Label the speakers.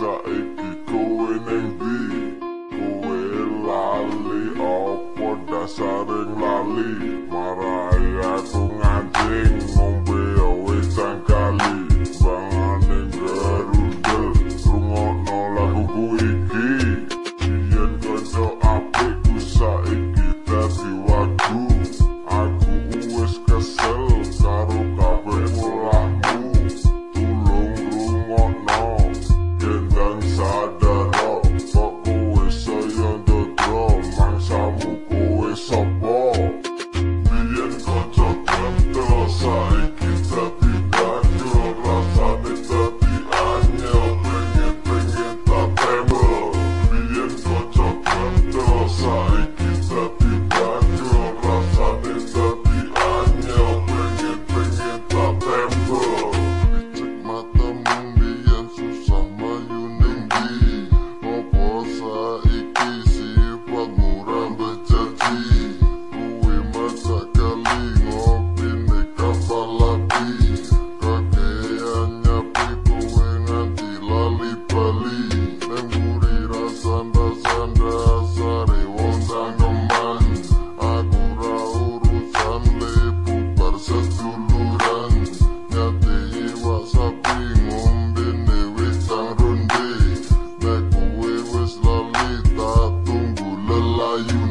Speaker 1: sa iki kowe neng ndi kowe lali opo dasareng lali? sapi ngombe wis sang ronde Nek kowe tunggu lelayu